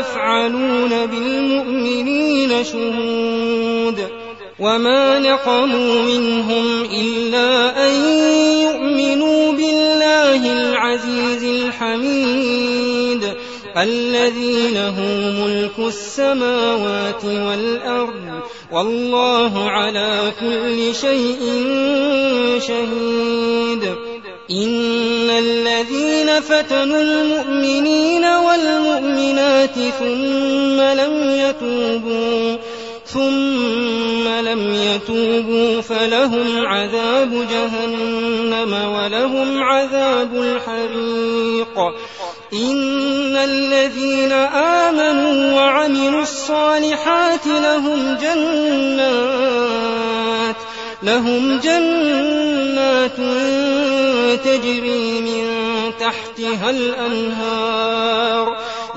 يفعلون بالمؤمنين شهود وما نقموا منهم إلا أن يؤمنوا بالله العزيز الحميد الذي له ملك السماوات والأرض والله على كل شيء شهيد إن الذين فتنوا المؤمنين ثم لم يتوبوا ثم لم يتوبوا فلهم عذاب جهنم ولهم عذاب الحريق. إن الذين آمنوا وعملوا الصالحات لهم جنات لهم جنات تجري من تحتها الأنهار.